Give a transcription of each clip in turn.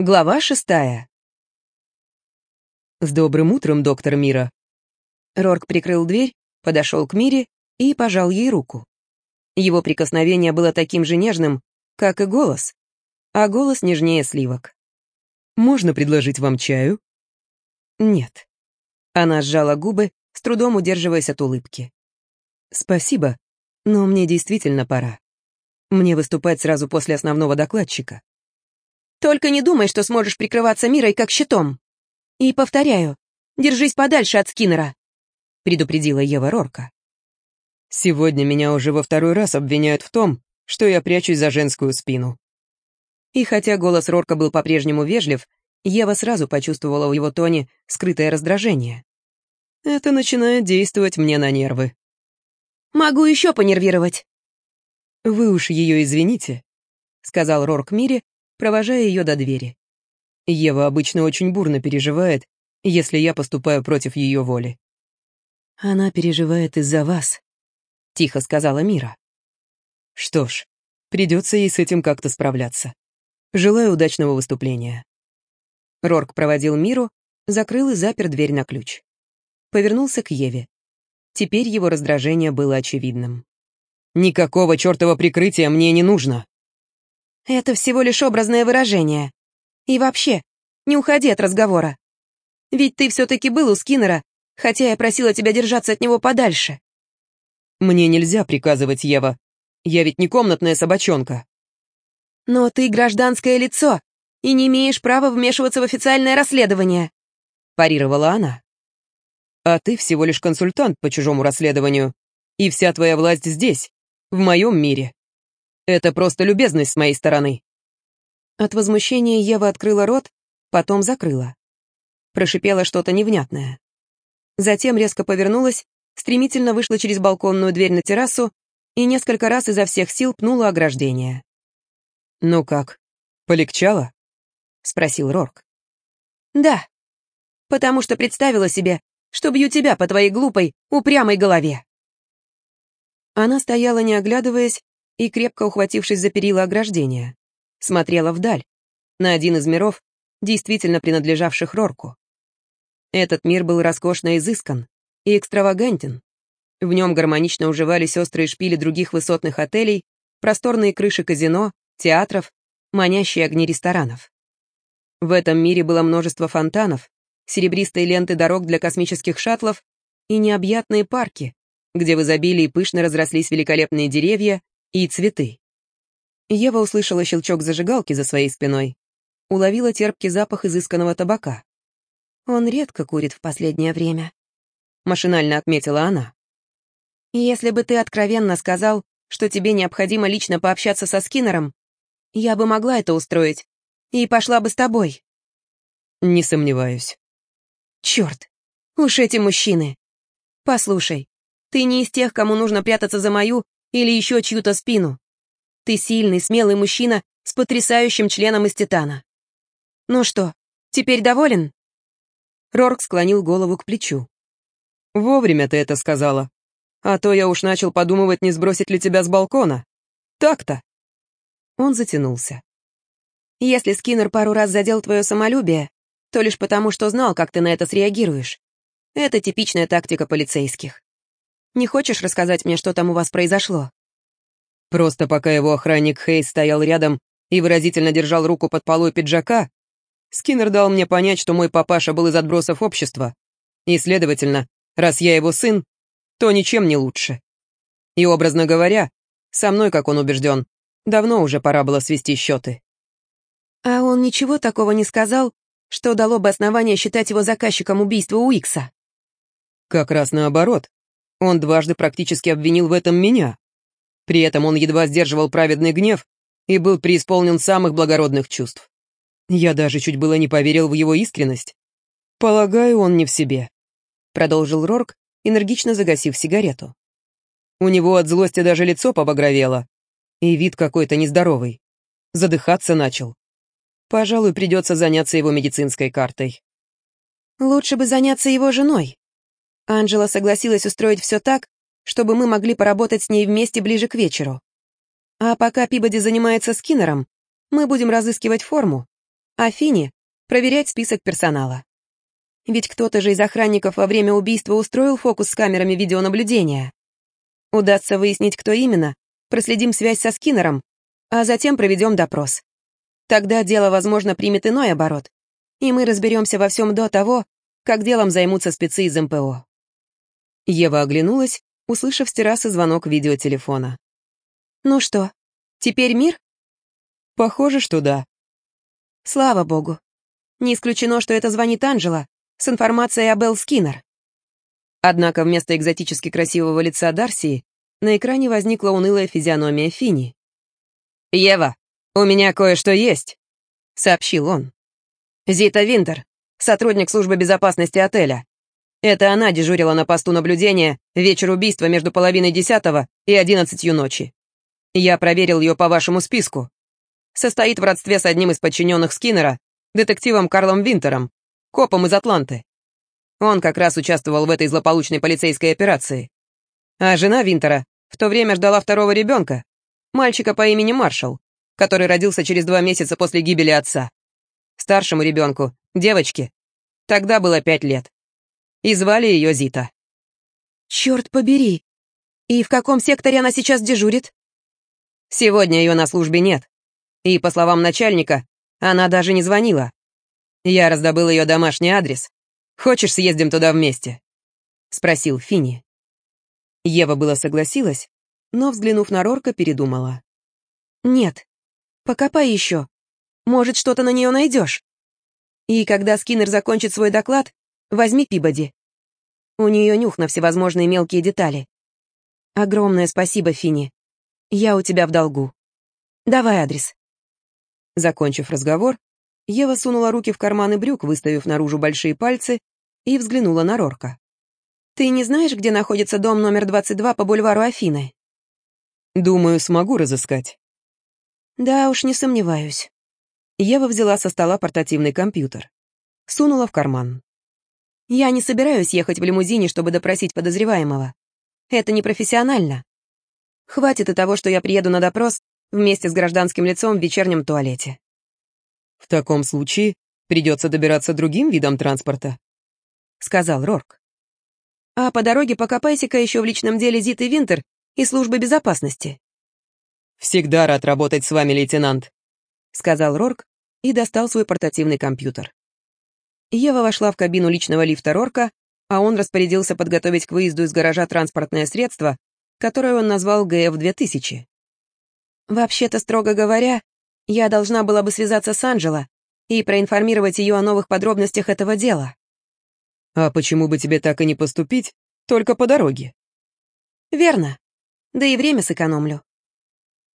Глава шестая. «С добрым утром, доктор Мира». Рорк прикрыл дверь, подошел к Мире и пожал ей руку. Его прикосновение было таким же нежным, как и голос, а голос нежнее сливок. «Можно предложить вам чаю?» «Нет». Она сжала губы, с трудом удерживаясь от улыбки. «Спасибо, но мне действительно пора. Мне выступать сразу после основного докладчика. Только не думай, что сможешь прикрываться мирой как щитом. И повторяю, держись подальше от Скиннера», — предупредила Ева Рорка. «Сегодня меня уже во второй раз обвиняют в том, что я прячусь за женскую спину». И хотя голос Рорка был по-прежнему вежлив, Ева сразу почувствовала в его тоне скрытое раздражение. Это начинает действовать мне на нервы. «Могу еще понервировать». «Вы уж ее извините», — сказал Рорк Мире, провожая ее до двери. Ева обычно очень бурно переживает, если я поступаю против ее воли. «Она переживает из-за вас», — тихо сказала Мира. «Что ж, придется ей с этим как-то справляться. Желаю удачного выступления». Рорк проводил Миру, закрыл и запер дверь на ключ. Повернулся к Еве. Теперь его раздражение было очевидным. «Никакого чертова прикрытия мне не нужно!» Это всего лишь образное выражение. И вообще, не уходи от разговора. Ведь ты все-таки был у Скиннера, хотя я просила тебя держаться от него подальше. Мне нельзя приказывать, Ева. Я ведь не комнатная собачонка. Но ты гражданское лицо и не имеешь права вмешиваться в официальное расследование, парировала она. А ты всего лишь консультант по чужому расследованию, и вся твоя власть здесь, в моем мире. Это просто любезность с моей стороны». От возмущения Ева открыла рот, потом закрыла. Прошипела что-то невнятное. Затем резко повернулась, стремительно вышла через балконную дверь на террасу и несколько раз изо всех сил пнула ограждение. «Ну как, полегчало?» — спросил Рорк. «Да, потому что представила себе, что бью тебя по твоей глупой, упрямой голове». Она стояла, не оглядываясь, и, крепко ухватившись за перила ограждения, смотрела вдаль, на один из миров, действительно принадлежавших Рорку. Этот мир был роскошно изыскан и экстравагантен. В нем гармонично уживались острые шпили других высотных отелей, просторные крыши казино, театров, манящие огни ресторанов. В этом мире было множество фонтанов, серебристые ленты дорог для космических шаттлов и необъятные парки, где в изобилии пышно разрослись великолепные деревья и цветы. Ева услышала щелчок зажигалки за своей спиной, уловила терпкий запах изысканного табака. «Он редко курит в последнее время», — машинально отметила она. «Если бы ты откровенно сказал, что тебе необходимо лично пообщаться со Скиннером, я бы могла это устроить и пошла бы с тобой». «Не сомневаюсь». «Черт, уж эти мужчины! Послушай, ты не из тех, кому нужно прятаться за мою или еще чью-то спину. Ты сильный, смелый мужчина с потрясающим членом из титана. Ну что, теперь доволен?» Рорк склонил голову к плечу. «Вовремя ты это сказала. А то я уж начал подумывать, не сбросить ли тебя с балкона. Так-то». Он затянулся. «Если Скиннер пару раз задел твое самолюбие, то лишь потому, что знал, как ты на это среагируешь. Это типичная тактика полицейских. Не хочешь рассказать мне, что там у вас произошло?» Просто пока его охранник Хейс стоял рядом и выразительно держал руку под полой пиджака, Скиннер дал мне понять, что мой папаша был из отбросов общества, и, следовательно, раз я его сын, то ничем не лучше. И, образно говоря, со мной, как он убежден, давно уже пора было свести счеты. А он ничего такого не сказал, что дало бы основание считать его заказчиком убийства Уикса? Как раз наоборот. Он дважды практически обвинил в этом меня. При этом он едва сдерживал праведный гнев и был преисполнен самых благородных чувств. Я даже чуть было не поверил в его искренность. Полагаю, он не в себе. Продолжил Рорк, энергично загасив сигарету. У него от злости даже лицо побагровело. И вид какой-то нездоровый. Задыхаться начал. Пожалуй, придется заняться его медицинской картой. Лучше бы заняться его женой. Анжела согласилась устроить все так, чтобы мы могли поработать с ней вместе ближе к вечеру. А пока Пибоди занимается Скиннером, мы будем разыскивать форму, а Фини — проверять список персонала. Ведь кто-то же из охранников во время убийства устроил фокус с камерами видеонаблюдения. Удастся выяснить, кто именно, проследим связь со Скиннером, а затем проведем допрос. Тогда дело, возможно, примет иной оборот, и мы разберемся во всем до того, как делом займутся спецы из МПО. Ева оглянулась, услышав с террасы звонок видеотелефона. «Ну что, теперь мир?» «Похоже, что да». «Слава богу. Не исключено, что это звонит Анжела с информацией о Белл Скиннер». Однако вместо экзотически красивого лица Дарси на экране возникла унылая физиономия Фини. «Ева, у меня кое-что есть», — сообщил он. «Зита Винтер, сотрудник службы безопасности отеля. Это она дежурила на посту наблюдения вечер убийства между половиной десятого и одиннадцатью ночи. Я проверил ее по вашему списку. Состоит в родстве с одним из подчиненных Скиннера, детективом Карлом Винтером, копом из Атланты. Он как раз участвовал в этой злополучной полицейской операции. А жена Винтера в то время ждала второго ребенка, мальчика по имени Маршал, который родился через два месяца после гибели отца. Старшему ребенку, девочке, тогда было пять лет и звали ее Зита. Черт побери! И в каком секторе она сейчас дежурит? Сегодня ее на службе нет. И, по словам начальника, она даже не звонила. Я раздобыл ее домашний адрес. Хочешь, съездим туда вместе? Спросил Фини. Ева была согласилась, но, взглянув на Рорка, передумала. «Нет, покопай еще. Может, что-то на нее найдешь. И когда Скиннер закончит свой доклад, Возьми Пибоди. У нее нюх на всевозможные мелкие детали. Огромное спасибо, Фини. Я у тебя в долгу. Давай адрес. Закончив разговор, Ева сунула руки в карманы брюк, выставив наружу большие пальцы, и взглянула на Рорка. «Ты не знаешь, где находится дом номер 22 по бульвару Афины?» «Думаю, смогу разыскать». «Да уж, не сомневаюсь». Ева взяла со стола портативный компьютер. Сунула в карман. Я не собираюсь ехать в лимузине, чтобы допросить подозреваемого. Это непрофессионально. Хватит и того, что я приеду на допрос вместе с гражданским лицом в вечернем туалете. В таком случае придется добираться другим видом транспорта, сказал Рорк. А по дороге покопайся-ка еще в личном деле Зиты Винтер и службы безопасности. Всегда рад работать с вами, лейтенант, сказал Рорк и достал свой портативный компьютер. Ева вошла в кабину личного лифта Рорка, а он распорядился подготовить к выезду из гаража транспортное средство, которое он назвал ГФ-2000. «Вообще-то, строго говоря, я должна была бы связаться с Анджело и проинформировать ее о новых подробностях этого дела». «А почему бы тебе так и не поступить, только по дороге?» «Верно. Да и время сэкономлю».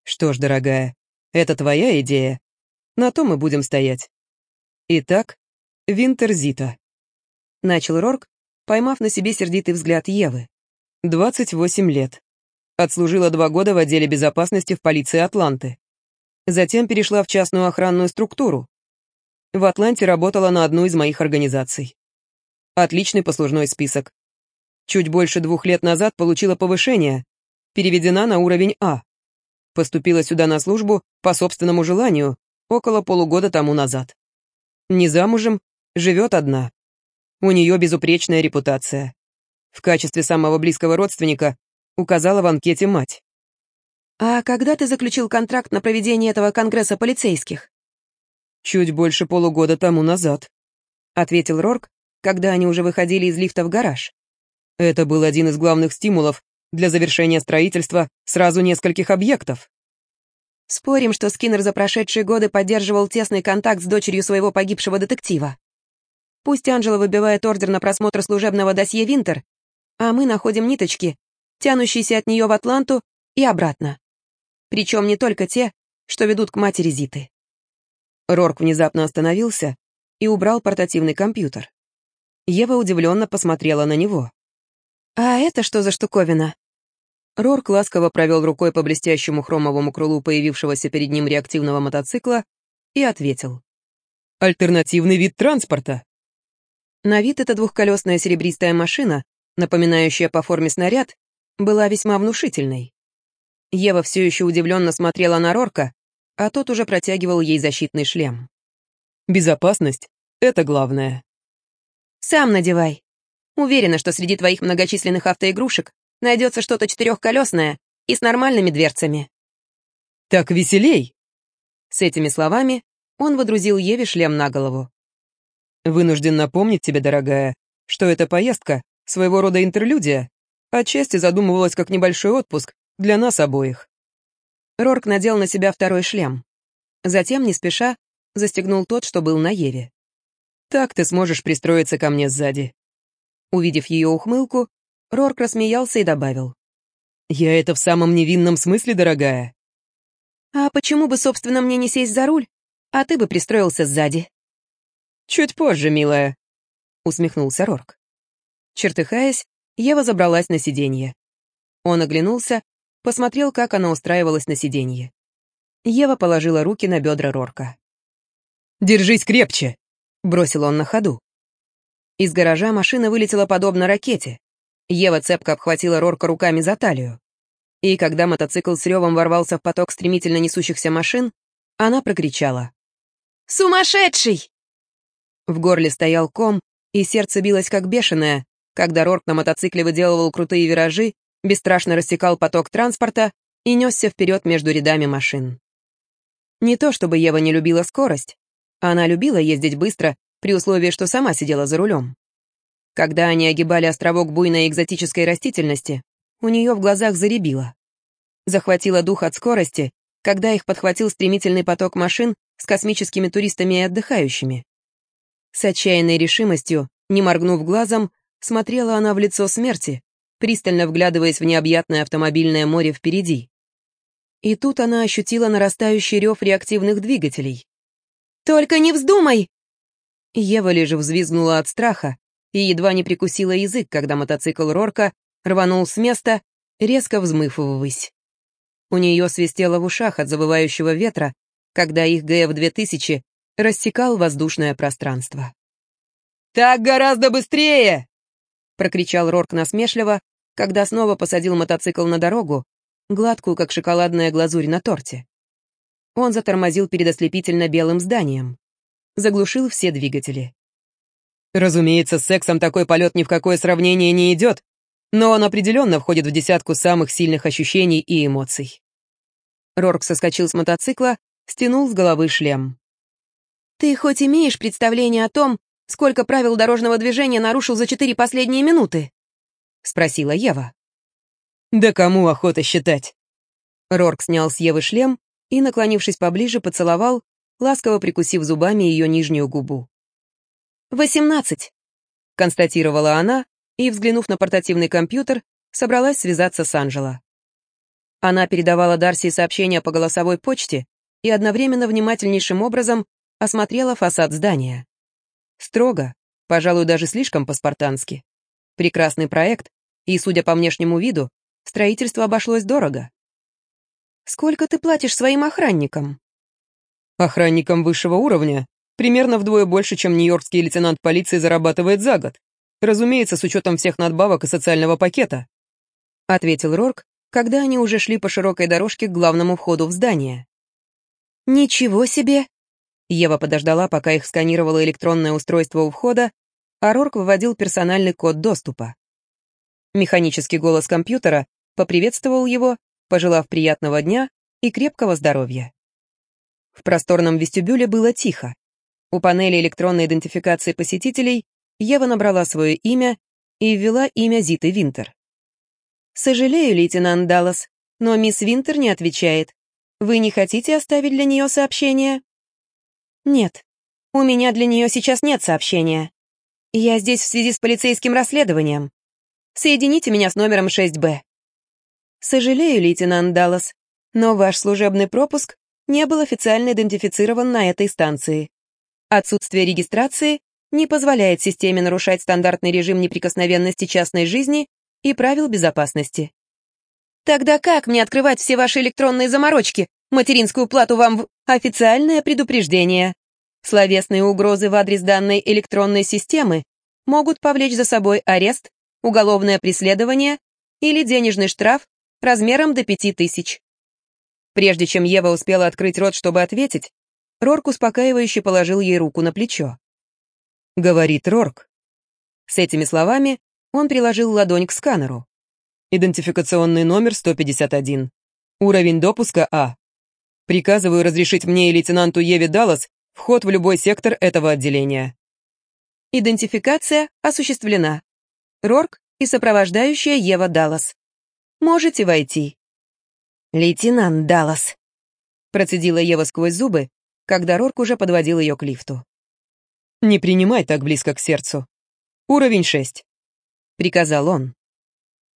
«Что ж, дорогая, это твоя идея. На то мы будем стоять. Итак, Винтерзита. Начал Рорк, поймав на себе сердитый взгляд Евы. 28 лет. Отслужила два года в отделе безопасности в полиции Атланты. Затем перешла в частную охранную структуру. В Атланте работала на одну из моих организаций. Отличный послужной список. Чуть больше двух лет назад получила повышение, переведена на уровень А. Поступила сюда на службу по собственному желанию около полугода тому назад. Не замужем, Живет одна. У нее безупречная репутация. В качестве самого близкого родственника указала в анкете мать. «А когда ты заключил контракт на проведение этого конгресса полицейских?» «Чуть больше полугода тому назад», — ответил Рорк, когда они уже выходили из лифта в гараж. Это был один из главных стимулов для завершения строительства сразу нескольких объектов. Спорим, что Скиннер за прошедшие годы поддерживал тесный контакт с дочерью своего погибшего детектива. Пусть Анжела выбивает ордер на просмотр служебного досье Винтер, а мы находим ниточки, тянущиеся от нее в Атланту и обратно. Причем не только те, что ведут к матери Зиты. Рорк внезапно остановился и убрал портативный компьютер. Ева удивленно посмотрела на него. «А это что за штуковина?» Рорк ласково провел рукой по блестящему хромовому крылу появившегося перед ним реактивного мотоцикла и ответил. «Альтернативный вид транспорта. На вид эта двухколесная серебристая машина, напоминающая по форме снаряд, была весьма внушительной. Ева все еще удивленно смотрела на Рорка, а тот уже протягивал ей защитный шлем. Безопасность — это главное. Сам надевай. Уверена, что среди твоих многочисленных автоигрушек найдется что-то четырехколесное и с нормальными дверцами. Так веселей! С этими словами он водрузил Еве шлем на голову. Вынужден напомнить тебе, дорогая, что эта поездка — своего рода интерлюдия, отчасти задумывалась как небольшой отпуск для нас обоих. Рорк надел на себя второй шлем. Затем, не спеша, застегнул тот, что был на Еве. «Так ты сможешь пристроиться ко мне сзади». Увидев ее ухмылку, Рорк рассмеялся и добавил. «Я это в самом невинном смысле, дорогая». «А почему бы, собственно, мне не сесть за руль, а ты бы пристроился сзади?» «Чуть позже, милая», — усмехнулся Рорк. Чертыхаясь, Ева забралась на сиденье. Он оглянулся, посмотрел, как она устраивалась на сиденье. Ева положила руки на бедра Рорка. «Держись крепче!» — бросил он на ходу. Из гаража машина вылетела подобно ракете. Ева цепко обхватила Рорка руками за талию. И когда мотоцикл с ревом ворвался в поток стремительно несущихся машин, она прокричала. «Сумасшедший!» В горле стоял ком, и сердце билось как бешеное, когда Рорк на мотоцикле выделывал крутые виражи, бесстрашно рассекал поток транспорта и несся вперед между рядами машин. Не то чтобы Ева не любила скорость. Она любила ездить быстро, при условии, что сама сидела за рулем. Когда они огибали островок буйной экзотической растительности, у нее в глазах заребило. Захватило дух от скорости, когда их подхватил стремительный поток машин с космическими туристами и отдыхающими. С отчаянной решимостью, не моргнув глазом, смотрела она в лицо смерти, пристально вглядываясь в необъятное автомобильное море впереди. И тут она ощутила нарастающий рев реактивных двигателей. «Только не вздумай!» Ева лишь взвизгнула от страха и едва не прикусила язык, когда мотоцикл Рорка рванул с места, резко взмыв ввысь. У нее свистело в ушах от завывающего ветра, когда их ГФ-2000 рассекал воздушное пространство. «Так гораздо быстрее!» — прокричал Рорк насмешливо, когда снова посадил мотоцикл на дорогу, гладкую, как шоколадная глазурь на торте. Он затормозил перед ослепительно белым зданием. Заглушил все двигатели. Разумеется, с сексом такой полет ни в какое сравнение не идет, но он определенно входит в десятку самых сильных ощущений и эмоций. Рорк соскочил с мотоцикла, стянул с головы шлем. «Ты хоть имеешь представление о том, сколько правил дорожного движения нарушил за четыре последние минуты?» — спросила Ева. Да кому охота считать? Рорк снял с Евы шлем и, наклонившись поближе, поцеловал, ласково прикусив зубами ее нижнюю губу. «Восемнадцать», — констатировала она и, взглянув на портативный компьютер, собралась связаться с Анжело. Она передавала Дарси сообщения по голосовой почте и одновременно внимательнейшим образом осмотрела фасад здания. Строго, пожалуй, даже слишком по-спартански. Прекрасный проект, и, судя по внешнему виду, Строительство обошлось дорого. Сколько ты платишь своим охранникам? Охранникам высшего уровня примерно вдвое больше, чем нью-йоркский лейтенант полиции зарабатывает за год. Разумеется, с учетом всех надбавок и социального пакета. Ответил Рорк, когда они уже шли по широкой дорожке к главному входу в здание. «Ничего себе!» Ева подождала, пока их сканировало электронное устройство у входа, а Рорк выводил персональный код доступа. Механический голос компьютера поприветствовал его, пожелав приятного дня и крепкого здоровья. В просторном вестибюле было тихо. У панели электронной идентификации посетителей Ева набрала свое имя и ввела имя Зиты Винтер. «Сожалею, лейтенант Даллас, но мисс Винтер не отвечает. Вы не хотите оставить для нее сообщение?» «Нет, у меня для нее сейчас нет сообщения. Я здесь в связи с полицейским расследованием. Соедините меня с номером 6Б». «Сожалею, лейтенант Даллас, но ваш служебный пропуск не был официально идентифицирован на этой станции. Отсутствие регистрации не позволяет системе нарушать стандартный режим неприкосновенности частной жизни и правил безопасности. Тогда как мне открывать все ваши электронные заморочки? Материнскую плату вам в... Официальное предупреждение. Словесные угрозы в адрес данной электронной системы могут повлечь за собой арест уголовное преследование или денежный штраф размером до пяти тысяч. Прежде чем Ева успела открыть рот, чтобы ответить, Рорк успокаивающе положил ей руку на плечо. Говорит Рорк. С этими словами он приложил ладонь к сканеру. Идентификационный номер 151. Уровень допуска А. Приказываю разрешить мне и лейтенанту Еве Даллас вход в любой сектор этого отделения. Идентификация осуществлена. Рорк и сопровождающая Ева Даллас. Можете войти. Лейтенант Даллас. Процедила Ева сквозь зубы, когда Рорк уже подводил ее к лифту. «Не принимай так близко к сердцу. Уровень 6», — приказал он.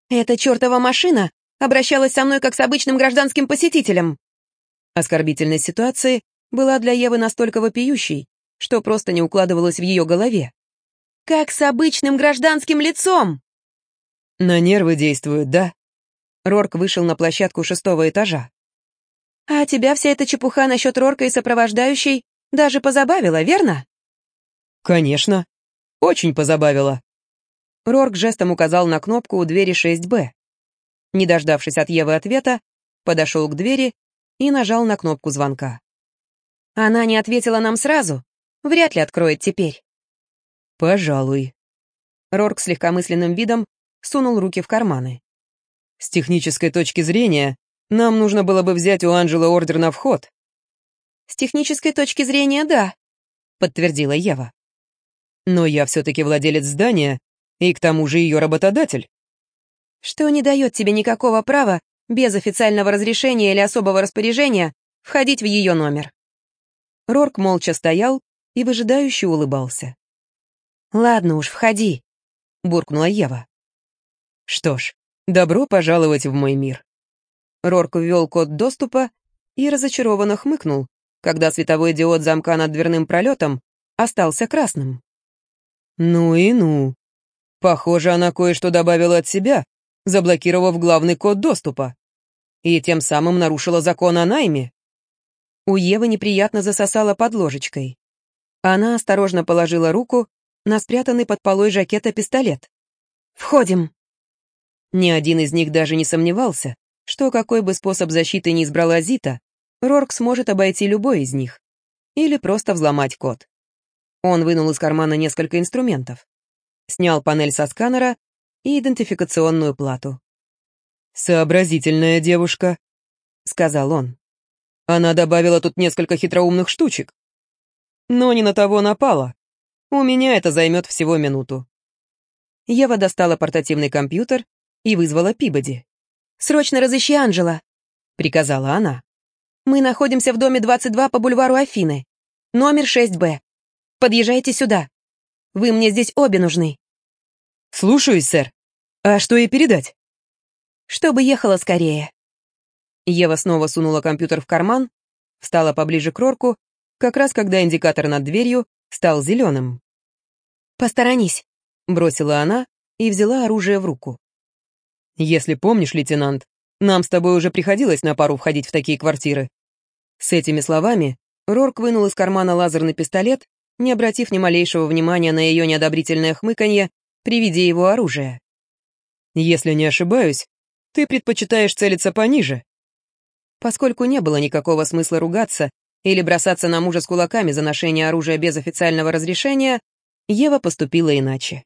«Эта чертова машина обращалась со мной как с обычным гражданским посетителем». Оскорбительность ситуации была для Евы настолько вопиющей, что просто не укладывалась в ее голове. «Как с обычным гражданским лицом!» «На нервы действует, да?» Рорк вышел на площадку шестого этажа. «А тебя вся эта чепуха насчет Рорка и сопровождающей даже позабавила, верно?» «Конечно. Очень позабавила». Рорк жестом указал на кнопку у двери 6Б. Не дождавшись от Евы ответа, подошел к двери и нажал на кнопку звонка. «Она не ответила нам сразу. Вряд ли откроет теперь». «Пожалуй». Рорк с легкомысленным видом сунул руки в карманы. «С технической точки зрения, нам нужно было бы взять у Анжелы ордер на вход». «С технической точки зрения, да», — подтвердила Ева. «Но я все-таки владелец здания, и к тому же ее работодатель». «Что не дает тебе никакого права, без официального разрешения или особого распоряжения, входить в ее номер». Рорк молча стоял и выжидающе улыбался. «Ладно уж, входи», — буркнула Ева. «Что ж, добро пожаловать в мой мир». Рорк ввел код доступа и разочарованно хмыкнул, когда световой диод замка над дверным пролетом остался красным. «Ну и ну. Похоже, она кое-что добавила от себя, заблокировав главный код доступа. И тем самым нарушила закон о найме». У Евы неприятно засосала под ложечкой. Она осторожно положила руку на спрятанный под полой жакета пистолет. «Входим!» Ни один из них даже не сомневался, что какой бы способ защиты ни избрала Зита, Рорк сможет обойти любой из них. Или просто взломать код. Он вынул из кармана несколько инструментов. Снял панель со сканера и идентификационную плату. «Сообразительная девушка», — сказал он. «Она добавила тут несколько хитроумных штучек. Но не на того напала. У меня это займет всего минуту». Ева достала портативный компьютер и вызвала Пибоди. «Срочно разыщи Анжела», — приказала она. «Мы находимся в доме 22 по бульвару Афины. Номер 6Б. Подъезжайте сюда. Вы мне здесь обе нужны». «Слушаюсь, сэр. А что ей передать?» «Чтобы ехала скорее». Ева снова сунула компьютер в карман, встала поближе к Рорку, как раз когда индикатор над дверью стал зеленым. «Посторонись», — бросила она и взяла оружие в руку. Если помнишь, лейтенант, нам с тобой уже приходилось на пару входить в такие квартиры. С этими словами Рорк вынул из кармана лазерный пистолет, не обратив ни малейшего внимания на ее неодобрительное хмыканье при виде его оружия. Если не ошибаюсь, ты предпочитаешь целиться пониже. Поскольку не было никакого смысла ругаться или бросаться на мужа с кулаками за ношение оружия без официального разрешения, Ева поступила иначе.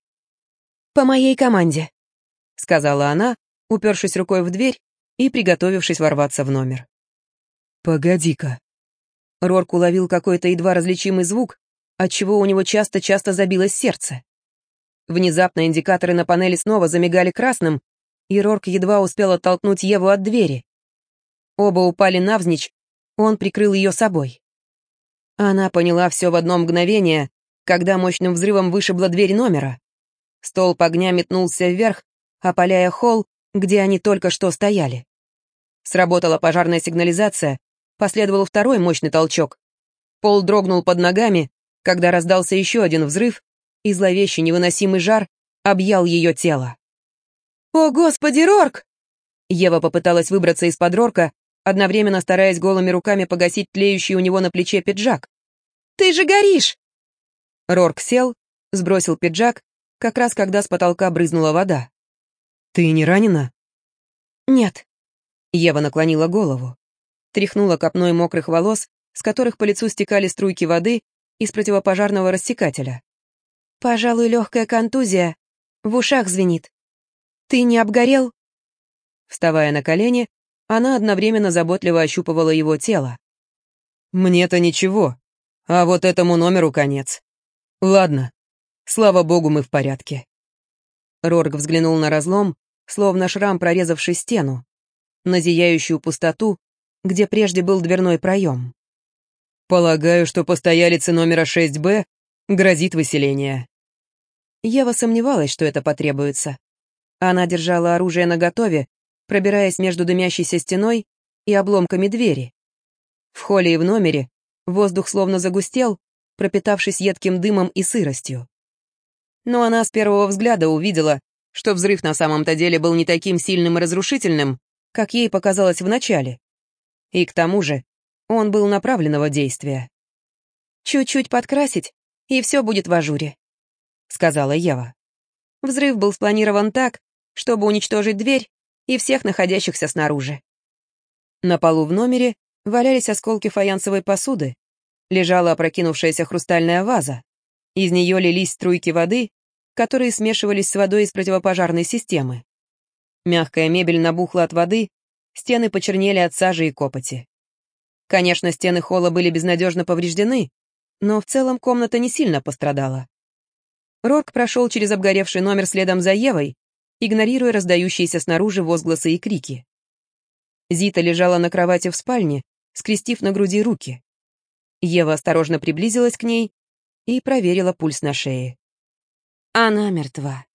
«По моей команде», — сказала она, упершись рукой в дверь и приготовившись ворваться в номер. «Погоди-ка». Рорк уловил какой-то едва различимый звук, отчего у него часто-часто забилось сердце. Внезапно индикаторы на панели снова замигали красным, и Рорк едва успел оттолкнуть Еву от двери. Оба упали навзничь, он прикрыл ее собой. Она поняла все в одно мгновение, когда мощным взрывом вышибла дверь номера. Столб огня метнулся вверх, опаляя холл, где они только что стояли. Сработала пожарная сигнализация, последовал второй мощный толчок. Пол дрогнул под ногами, когда раздался еще один взрыв, и зловещий невыносимый жар объял ее тело. «О, господи, Рорк!» Ева попыталась выбраться из-под Рорка, одновременно стараясь голыми руками погасить тлеющий у него на плече пиджак. «Ты же горишь!» Рорк сел, сбросил пиджак, как раз когда с потолка брызнула вода. «Ты не ранена?» «Нет». Ева наклонила голову, тряхнула копной мокрых волос с которых по лицу стекали струйки воды из противопожарного рассекателя. «Пожалуй, легкая контузия. В ушах звенит. Ты не обгорел?» Вставая на колени, она одновременно заботливо ощупывала его тело. «Мне-то ничего, а вот этому номеру конец. Ладно, слава богу, мы в порядке». Рорг взглянул на разлом, словно шрам, прорезавший стену, на зияющую пустоту, где прежде был дверной проем. «Полагаю, что постоялице номера 6Б грозит выселение». Ева сомневалась, что это потребуется. Она держала оружие наготове, пробираясь между дымящейся стеной и обломками двери. В холле и в номере воздух словно загустел, пропитавшись едким дымом и сыростью. Но она с первого взгляда увидела, что взрыв на самом-то деле был не таким сильным и разрушительным, как ей показалось вначале. И к тому же он был направленного действия. «Чуть-чуть подкрасить, и все будет в ажуре», — сказала Ева. Взрыв был спланирован так, чтобы уничтожить дверь и всех находящихся снаружи. На полу в номере валялись осколки фаянсовой посуды, лежала опрокинувшаяся хрустальная ваза. Из нее лились струйки воды, которые смешивались с водой из противопожарной системы. Мягкая мебель набухла от воды, стены почернели от сажи и копоти. Конечно, стены холла были безнадежно повреждены, но в целом комната не сильно пострадала. Рорк прошел через обгоревший номер следом за Евой, игнорируя раздающиеся снаружи возгласы и крики. Зита лежала на кровати в спальне, скрестив на груди руки. Ева осторожно приблизилась к ней и проверила пульс на шее. Она мертва.